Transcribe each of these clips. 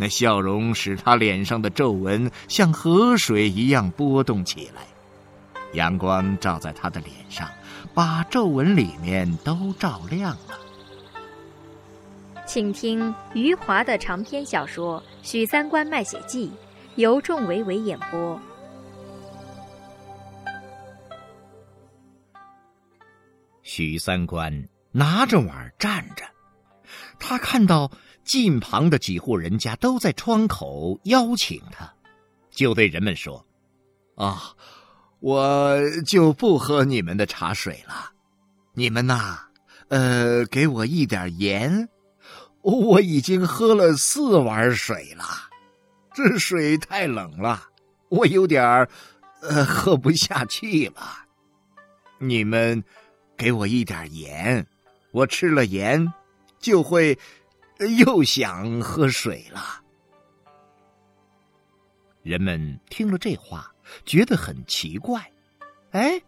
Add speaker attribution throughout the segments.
Speaker 1: 那笑容使他脸上的皱纹像河水一样波动起来。阳光照在他的脸上，把皱纹里面都照亮了。
Speaker 2: 请听余华的长篇小说《许三观卖血记》，由仲维维演播。
Speaker 1: 许三观拿着碗站着，他看到近旁的几户人家都在窗口邀请他，就对人们说：“
Speaker 3: 啊，我就不喝你们的茶水了。你们呐，呃，给我一点盐。我已经喝了四碗水了，这水太冷了，我有点儿呃喝不下去了。你们。”给我一点盐，我吃了盐，就会又想喝水了。
Speaker 1: 人们听了这话，觉得很奇怪。
Speaker 4: 哎，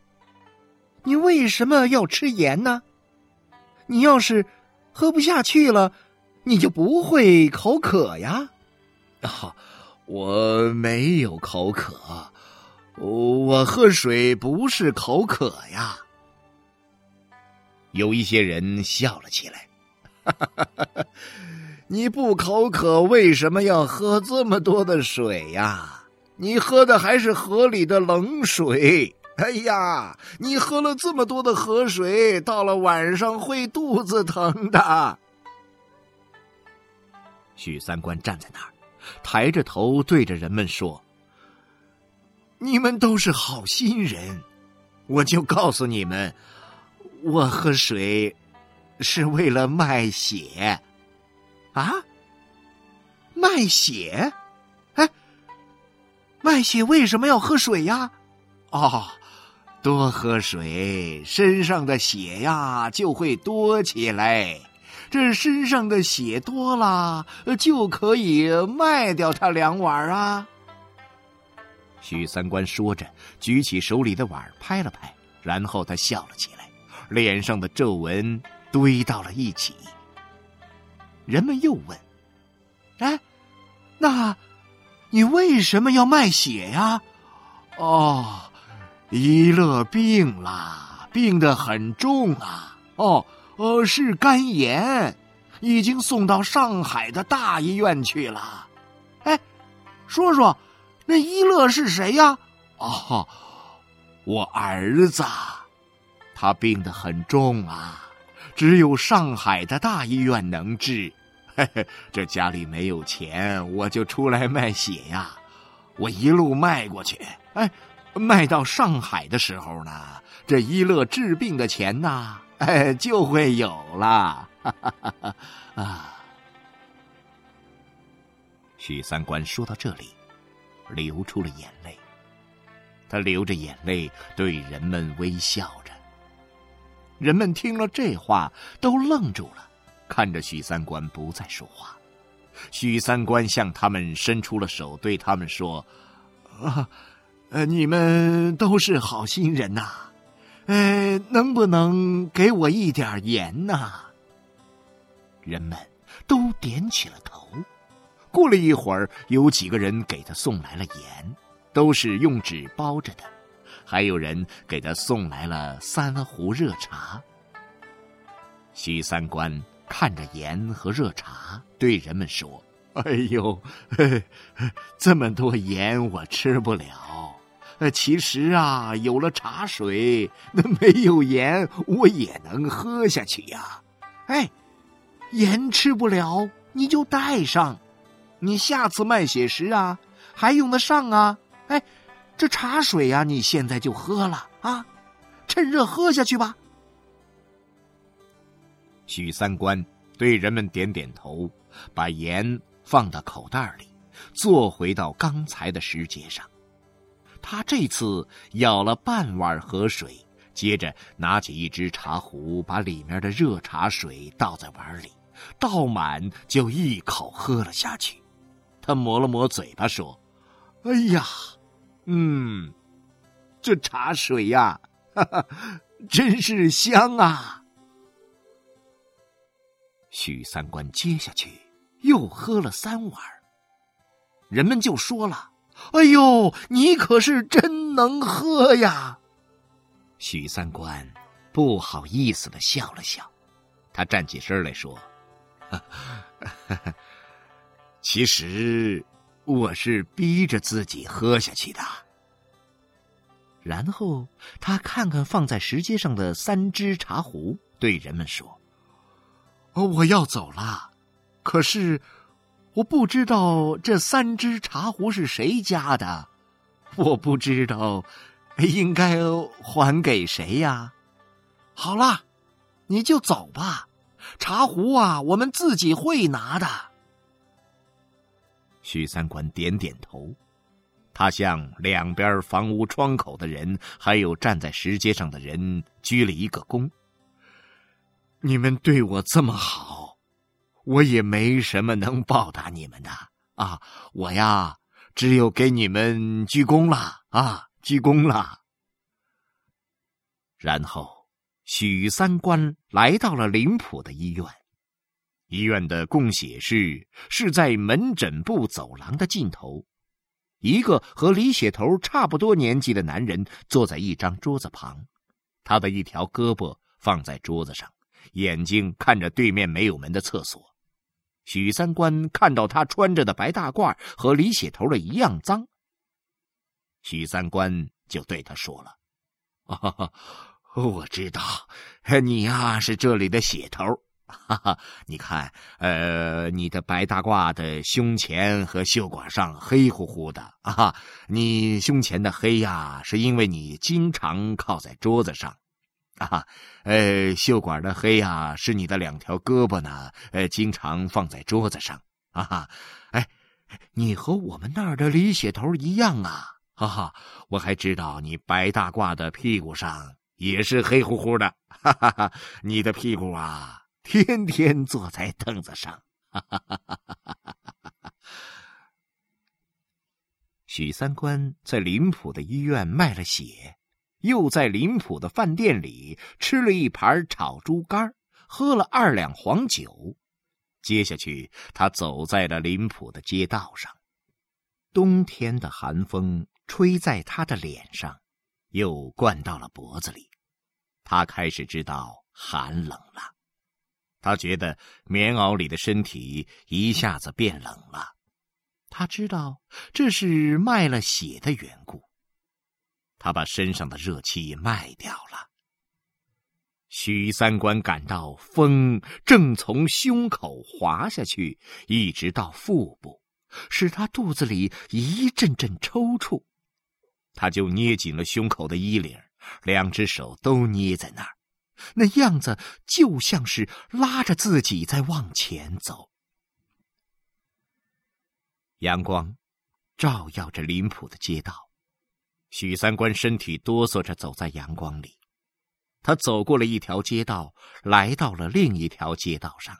Speaker 4: 你为什么要吃盐呢？你要是喝不下去了，你就不会口渴呀？
Speaker 3: 啊，我没有口渴，我喝水不是口渴呀。
Speaker 1: 有一些人笑了起来，哈哈哈
Speaker 3: 你不口渴，为什么要喝这么多的水呀？你喝的还是河里的冷水。哎呀，你喝了这么多的河水，到了晚上会肚子疼的。
Speaker 1: 许三观站在那儿，抬着头对着人们说：“
Speaker 3: 你们都是好心人，我就告诉你们。”我喝水是为了卖血，
Speaker 4: 啊？卖血？哎，卖血为什么要喝水呀？
Speaker 3: 哦，多喝水，身上的血呀就会多起来。这身上的血多了，就可以卖掉它两碗啊。
Speaker 1: 许三观说着，举起手里的碗拍了拍，然后他笑了起来。脸上的皱纹堆到了一起。人们又问：“
Speaker 4: 哎，那，你为什么要卖血呀？”“
Speaker 3: 哦，一乐病了，病得很重啊。哦，呃，是肝炎，已经送到上海的大医院去了。”“
Speaker 4: 哎，说说，那一乐是谁呀？”“
Speaker 3: 哦，我儿子。”他病得很重啊，只有上海的大医院能治。嘿嘿，这家里没有钱，我就出来卖血呀。我一路卖过去，哎，卖到上海的时候呢，这一乐治病的钱呐，哎，就会有了。哈哈哈啊！
Speaker 1: 许三观说到这里，流出了眼泪。他流着眼泪对人们微笑。人们听了这话，都愣住了，看着许三观不再说话。许三观向他们伸出了手，对他们说：“
Speaker 3: 啊，呃，你们都是好心人呐，呃，能不能给我一点盐呐？”
Speaker 1: 人们都点起了头。过了一会儿，有几个人给他送来了盐，都是用纸包着的。还有人给他送来了三壶热茶。许三观看着盐和热茶，对人们说：“
Speaker 3: 哎呦，这么多盐我吃不了。其实啊，有了茶水，那 没有盐我也能喝下去呀。
Speaker 4: 哎，盐吃不了，你就带上，你下次卖血时啊，还用得上啊。哎。”这茶水呀，你现在就喝了啊，趁热喝下去吧。
Speaker 1: 许三观对人们点点头，把盐放到口袋里，
Speaker 3: 坐回到刚才的石阶上。他这次舀了半碗河水，接着拿起一只茶壶，把里面的热茶水倒在碗里，倒满就一口喝了下去。他抹了抹嘴巴，说：“哎呀，嗯，这茶水呀，哈哈，真是香啊！”许三观接下去又喝了三碗，人们就说了。哎呦，你可是真能喝呀！许三观不好意思的笑了笑，他站起身来说：“ 其实我是逼着自己喝下去的。”然后他看看放在石阶上的三只茶壶，对人们说：“我要走了，可是……”我不知道这三只茶壶是谁家的，我不知道应该还给谁呀。好了，你就走吧，茶壶啊，我们自己会拿的。许三观点点头，他向两边房屋窗口的人，还有站在石阶上的人鞠了一个躬。你们对我这么好。我也没什么能报答你们的啊！我呀，只有给你们鞠躬了啊，鞠躬了。然后，许三观来到了林浦的医院。医院的供血室是在门诊部走廊的尽头。一个和李血头差不多年纪的男人坐在一张桌子旁，他的一条胳膊放在桌子上，眼睛看着对面没有门的厕所。许三观看到他穿着的白大褂和李血头的一样脏，许三观就对他说了：“啊，我知道，你呀是这里的血头。哈哈，你看，呃，你的白大褂的胸前和袖管上黑乎乎的啊，你胸前的黑呀，是因为你经常靠在桌子上。”啊哈，呃，袖管的黑呀，是你的两条胳膊呢，呃，经常放在桌子上啊哈。哎，你和我们那儿的李血头一样啊，哈哈。我还知道你白大褂的屁股上也是黑乎乎的，哈哈哈。你的屁股啊，天天坐在凳子上，哈哈哈哈哈哈。许三观在林浦的医院卖了血。又在林浦的饭店里吃了一盘炒猪肝，喝了二两黄酒。接下去，他走在了林浦的街道上，冬天的寒风吹在他的脸上，又灌到了脖子里。他开始知道寒冷了，他觉得棉袄里的身体一下子变冷了。他知道这是卖了血的缘故。他把身上的热气卖掉了。许三观感到风正从胸口滑下去，一直到腹部，使他肚子里一阵阵抽搐。他就捏紧了胸口的衣领，两只手都捏在那儿，那样子就像是拉着自己在往前走。阳光照耀着林浦的街道。许三观身体哆嗦着走在阳光里，他走过了一条街道，来到了另一条街道上。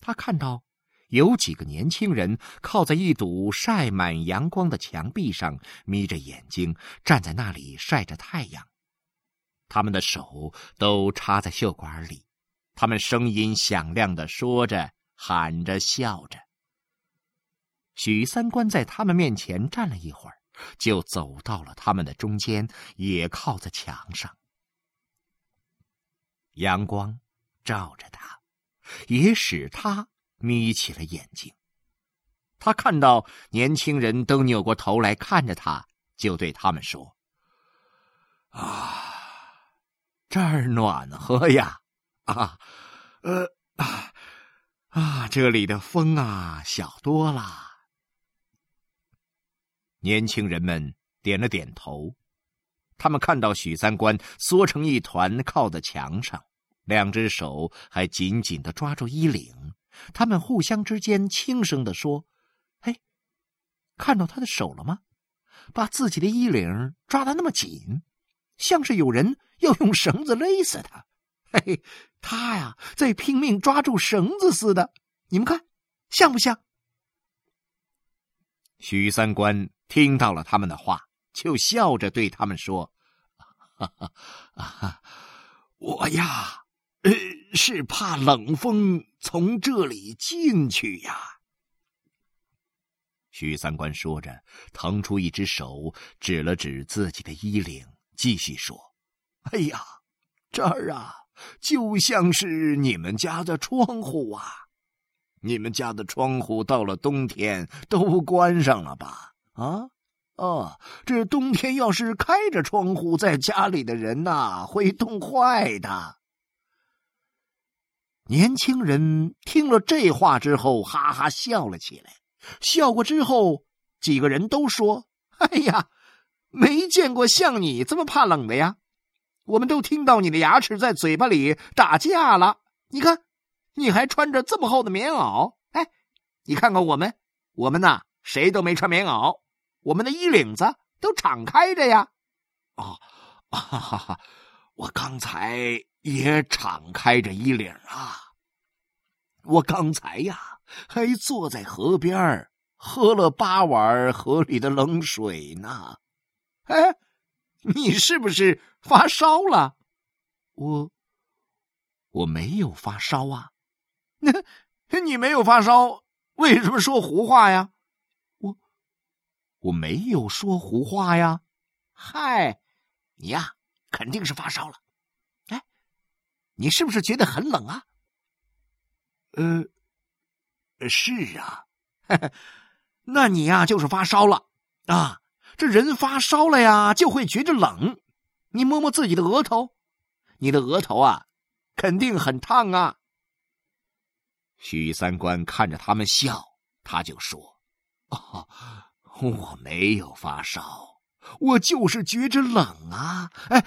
Speaker 3: 他看到有几个年轻人靠在一堵晒满阳光的墙壁上，眯着眼睛站在那里晒着太阳。他们的手都插在袖管里，他们声音响亮的说着、喊着、笑着。许三观在他们面前站了一会儿。就走到了他们的中间，也靠在墙上。阳光照着他，也使他眯起了眼睛。他看到年轻人都扭过头来看着他，就对他们说：“啊，这儿暖和呀！啊，呃，啊，啊，这里的风啊，小多了。”年轻人们点了点头，他们看到许三观缩成一团靠在墙上，两只手还紧紧的抓住衣领。他们互相之间轻声的说：“哎，
Speaker 4: 看到他的手了吗？把自己的衣领抓的那么紧，像是有人要用绳子勒死他。嘿嘿，他呀，在拼命抓住绳子似的。你们看，像不像？
Speaker 3: 许三观听到了他们的话，就笑着对他们说：“哈哈啊，我呀，呃，是怕冷风从这里进去呀。”许三观说着，腾出一只手，指了指自己的衣领，继续说：“哎呀，这儿啊，就像是你们家的窗户啊！你们家的窗户到了冬天都关上了吧？啊，哦，这冬天要是开着窗户，在家里的人呐，会冻坏的。”
Speaker 4: 年轻人听了这话之后，哈哈笑了起来。笑过之后，几个人都说：“哎呀，没见过像你这么怕冷的呀！我们都听到你的牙齿在嘴巴里打架了。你看，你还穿着这么厚的棉袄。哎，你看看我们，我们呐，谁都没穿棉袄，我们的衣领子都敞开着呀！
Speaker 3: 哦，哈哈哈，我刚才也敞开着衣领啊！我刚才呀。”还坐在河边喝了八碗河里的冷水呢。
Speaker 4: 哎，你是不是发烧了？
Speaker 3: 我我没有发烧啊。
Speaker 4: 那 你没有发烧，为什么说胡话呀？
Speaker 3: 我我没有说胡话呀。
Speaker 4: 嗨，你呀，肯定是发烧了。哎，你是不是觉得很冷啊？
Speaker 3: 呃。是啊，
Speaker 4: 那你呀就是发烧了啊！这人发烧了呀，就会觉着冷。你摸摸自己的额头，你的额头啊，肯定很烫啊。
Speaker 3: 许三观看着他们笑，他就说：“哦，我没有发烧，我就是觉着冷啊！哎，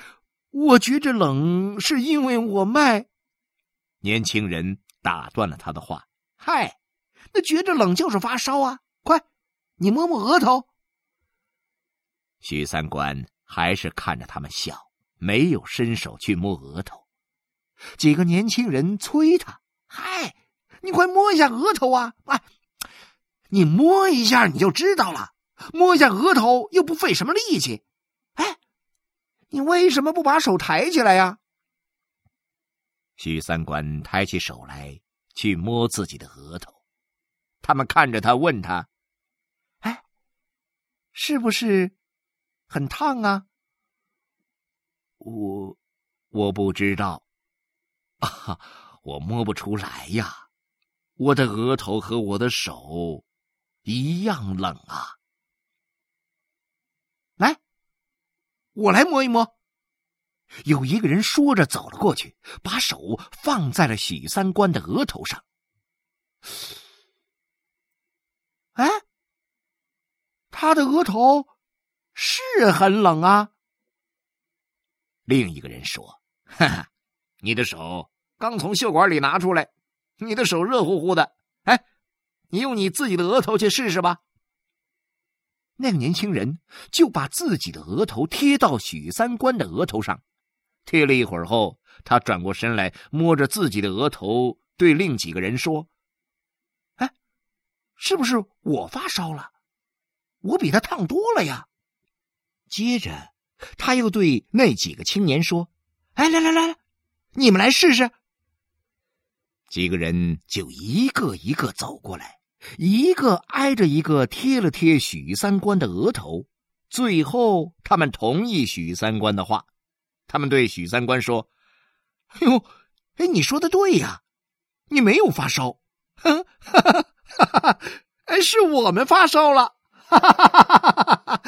Speaker 3: 我觉着冷是因为我卖。”年轻人打断了他的话：“
Speaker 4: 嗨。”那觉着冷就是发烧啊！快，你摸摸额头。
Speaker 3: 许三观还是看着他们笑，没有伸手去摸额头。
Speaker 4: 几个年轻人催他：“嗨，你快摸一下额头啊！啊，你摸一下你就知道了，摸一下额头又不费什么力气。哎，你为什么不把手抬起来呀？”
Speaker 3: 许三观抬起手来去摸自己的额头。他们看着他，问他：“
Speaker 4: 哎，是不是很烫啊？”
Speaker 3: 我我不知道，啊，我摸不出来呀。我的额头和我的手一样冷啊。
Speaker 4: 来，我来摸一摸。有一个人说着走了过去，把手放在了许三观的额头上。哎，他的额头是很冷啊。
Speaker 3: 另一个人说：“哈哈，你的手刚从袖管里拿出来，你的手热乎乎的。哎，你用你自己的额头去试试吧。”
Speaker 4: 那个年轻人就把自己的额头贴到许三观的额头上，贴了一会儿后，他转过身来，摸着自己的额头，对另几个人说。哎是不是我发烧了？我比他烫多了呀。接着，他又对那几个青年说：“哎，来来来来，你们来试试。”几个人就一个一个走过来，一个挨着一个贴了贴许三观的额头。最后，他们同意许三观的话，他们对许三观说：“哎呦，哎，你说的对呀，你没有发烧。”哼，哈哈。哈哈，哎，是我们发烧了！哈哈哈哈哈哈！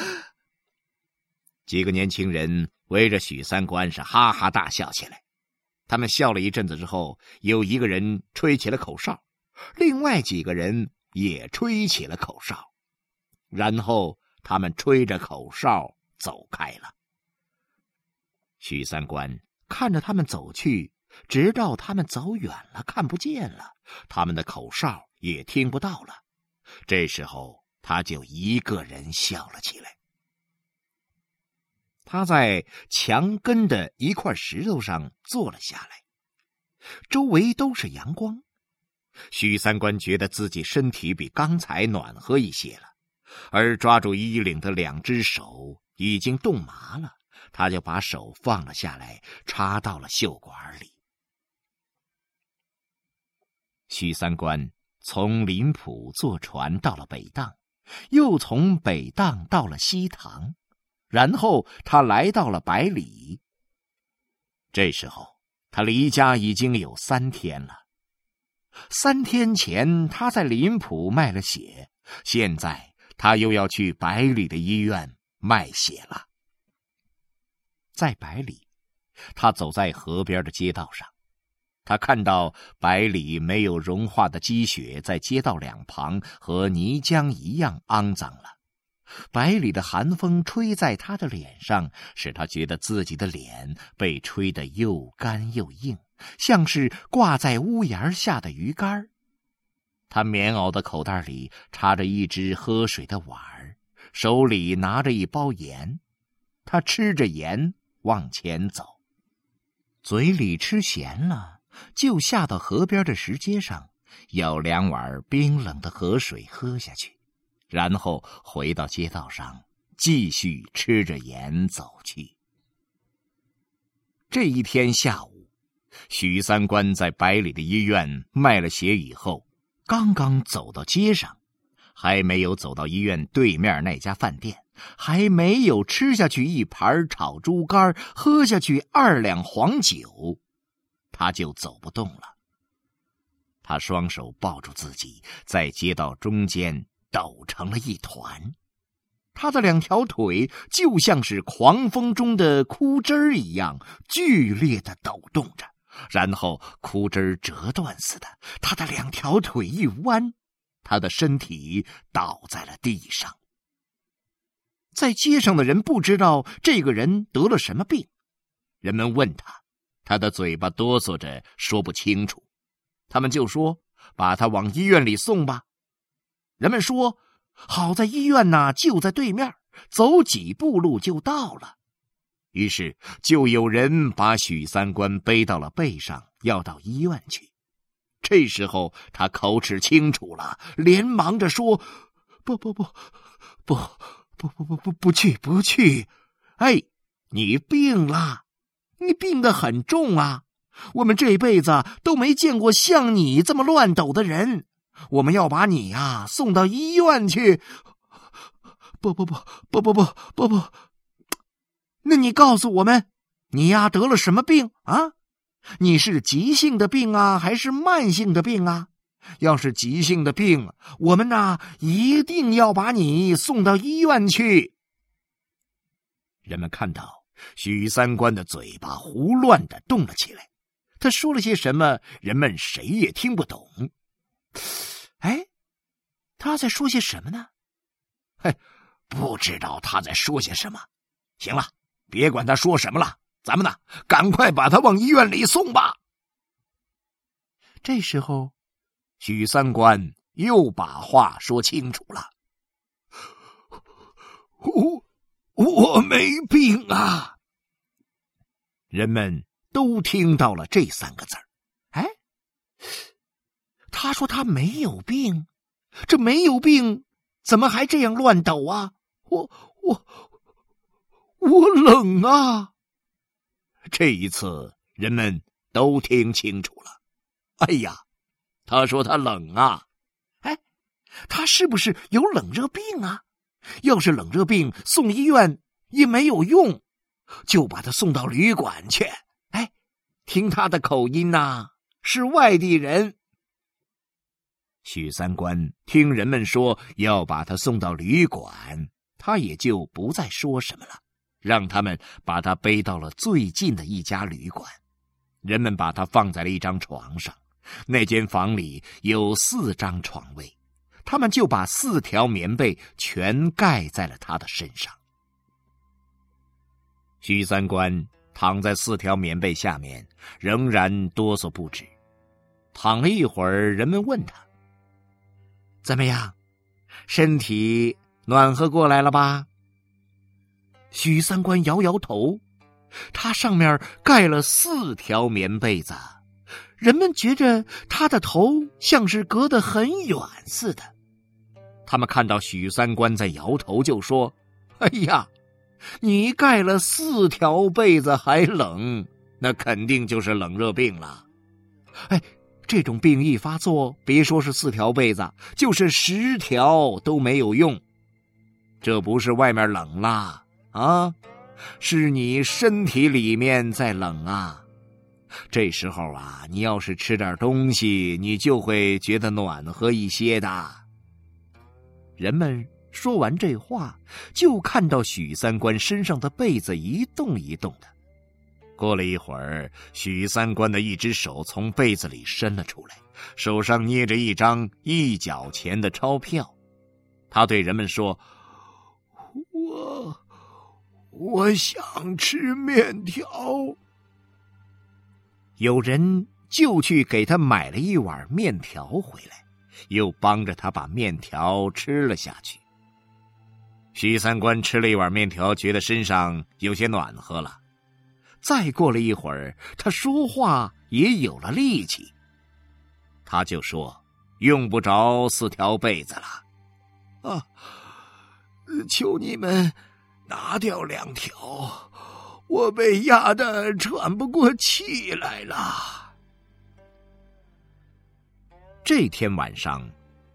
Speaker 3: 几个年轻人围着许三观是哈哈大笑起来。他们笑了一阵子之后，有一个人吹起了口哨，另外几个人也吹起了口哨，然后他们吹着口哨走开了。许三观看着他们走去，直到他们走远了，看不见了，他们的口哨。也听不到了。这时候，他就一个人笑了起来。他在墙根的一块石头上坐了下来，周围都是阳光。许三观觉得自己身体比刚才暖和一些了，而抓住衣领的两只手已经冻麻了，他就把手放了下来，插到了袖管里。许三观从林浦坐船到了北荡。又从北荡到了西塘，然后他来到了百里。这时候他离家已经有三天了。三天前他在林浦卖了血，现在他又要去百里的医院卖血了。在百里，他走在河边的街道上。他看到百里没有融化的积雪在街道两旁和泥浆一样肮脏了，百里的寒风吹在他的脸上，使他觉得自己的脸被吹得又干又硬，像是挂在屋檐下的鱼竿他棉袄的口袋里插着一只喝水的碗儿，手里拿着一包盐，他吃着盐往前走，嘴里吃咸了。就下到河边的石阶上，舀两碗冰冷的河水喝下去，然后回到街道上，继续吃着盐走去。这一天下午，许三观在百里的医院卖了血以后，刚刚走到街上，还没有走到医院对面那家饭店，还没有吃下去一盘炒猪肝，喝下去二两黄酒。他就走不动了。他双手抱住自己，在街道中间抖成了一团。他的两条腿就像是狂风中的枯枝一样剧烈的抖动着，然后枯枝折断似的，他的两条腿一弯，他的身体倒在了地上。在街上的人不知道这个人得了什么病，人们问他。他的嘴巴哆嗦着，说不清楚。他们就说：“把他往医院里送吧。”人们说：“好在医院呐，就在对面，走几步路就到了。”于是就有人把许三观背到了背上，要到医院去。这时候他口齿清楚了，连忙着说：“不不不，不不不不不不去不去！哎，你病了。”你病得很重啊！我们这辈子都没见过像你这么乱抖的人。我们要把你呀送到医院去。不不不不不不不不，那你告诉我们，你呀得了什么病啊？你是急性的病啊，还是慢性的病啊？要是急性的病，我们呐一定要把你送到医院去。人们看到。许三观的嘴巴胡乱的动了起来，他说了些什么，人们谁也听不懂。哎，他在说些什么呢？嘿，不知道他在说些什么。行了，别管他说什么了，咱们呢，赶快把他往医院里送吧。这时候，许三观又把话说清楚了。我我没病啊。人们都听到了这三个字儿，他说他没有病，这没有病，怎么还这样乱抖啊？我我我冷啊！这一次人们都听清楚了，哎呀，他说他冷啊，哎，他是不是有冷热病啊？要是冷热病，送医院也没有用。就把他送到旅馆去。哎，听他的口音呐，是外地人。许三观听人们说要把他送到旅馆，他也就不再说什么了，让他们把他背到了最近的一家旅馆。人们把他放在了一张床上，那间房里有四张床位，他们就把四条棉被全盖在了他的身上。许三观躺在四条棉被下面，仍然哆嗦不止。躺了一会儿，人们问他：“怎么样？身体暖和过来了吧？许三观摇摇头，他上面盖了四条棉被子，人们觉着他的头像是隔得很远似的。他们看到许三观在摇头，就说：“哎呀，你盖了四条被子还冷，那肯定就是冷热病了。”这种病一发作，别说是四条被子，就是十条都没有用。这不是外面冷啦，啊，是你身体里面在冷啊。这时候啊，你要是吃点东西，你就会觉得暖和一些的。人们说完这话，就看到许三观身上的被子一动一动的。过了一会儿，许三观的一只手从被子里伸了出来，手上捏着一张一角钱的钞票。他对人们说：“
Speaker 5: 我我想吃面条。”
Speaker 3: 有人就去给他买了一碗面条回来，又帮着他把面条吃了下去。许三观吃了一碗面条，觉得身上有些暖和了。再过了一会儿，他说话也有了力气。他就说：“用不着四条被子了，
Speaker 5: 啊，求你们拿掉两条，我被压得喘不过气来了。”
Speaker 3: 这天晚上，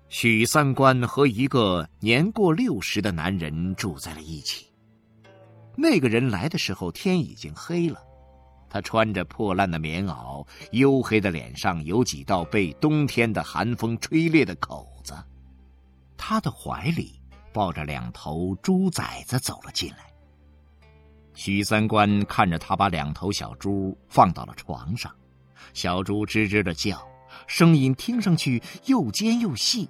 Speaker 3: 许三观和一个年过六十的男人住在了一起。那个人来的时候，天已经黑了。他穿着破烂的棉袄，黝黑的脸上有几道被冬天的寒风吹裂的口子。他的怀里抱着两头猪崽子走了进来。许三观看着他把两头小猪放到了床上，小猪吱吱的叫，声音听上去又尖又细。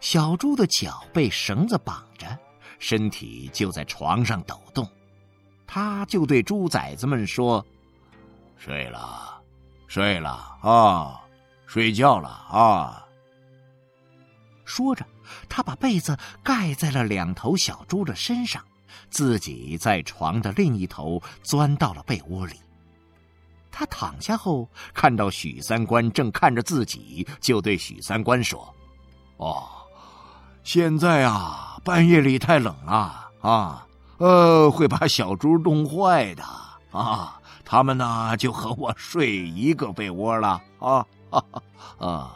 Speaker 3: 小猪的脚被绳子绑着，身体就在床上抖动。他就对猪崽子们说：“睡了，睡了啊，睡觉了啊。”说着，他把被子盖在了两头小猪的身上，自己在床的另一头钻到了被窝里。他躺下后，看到许三观正看着自己，就对许三观说：“
Speaker 5: 哦，现在啊，半夜里太冷了啊。”呃，会把小猪冻坏的啊！他们呢，就和我睡一个被窝了啊！啊！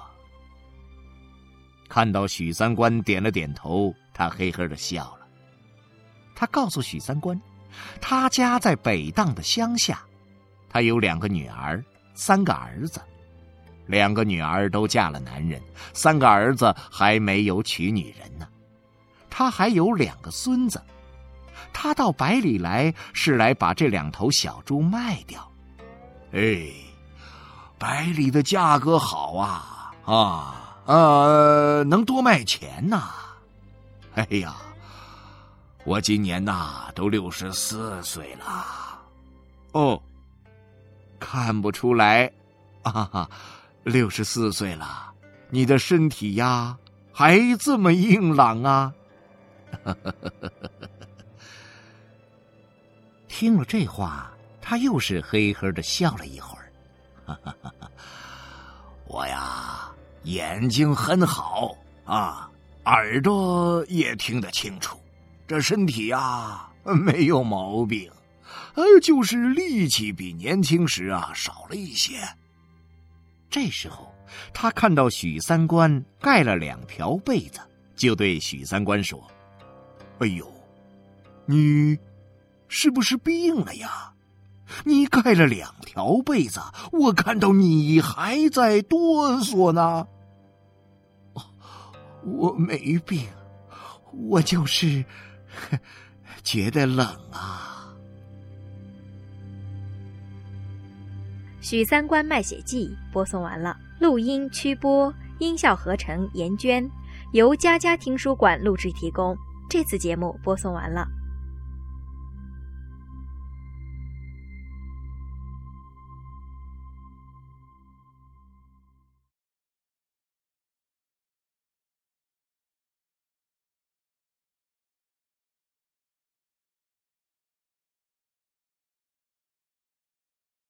Speaker 3: 看到许三观点了点头，他嘿嘿的笑了。他告诉许三观，他家在北荡的乡下，他有两个女儿，三个儿子，两个女儿都嫁了男人，三个儿子还没有娶女人呢。他还有两个孙子。他到百里来是来把这两头小猪卖掉，
Speaker 5: 哎，百里的价格好啊啊呃，能多卖钱呐！哎呀，我今年呐都六十四岁了，
Speaker 3: 哦，看不出来啊，六十四岁了，你的身体呀还这么硬朗啊！听了这话，他又是嘿嘿的笑了一会儿。
Speaker 5: 我呀，眼睛很好啊，耳朵也听得清楚，这身体呀没有毛病，呃，就是力气比年轻时啊少了一些。
Speaker 3: 这时候，他看到许三观盖了两条被子，就对许三观说：“
Speaker 5: 哎呦，你。”是不是病了呀？你盖了两条被子，我看到你还在哆嗦呢。
Speaker 3: 我没病，我就是觉得冷啊。
Speaker 2: 《许三观卖血记》播送完了，录音、曲播、音效合成严娟，由家家听书馆录制提供。这次节目播送完了。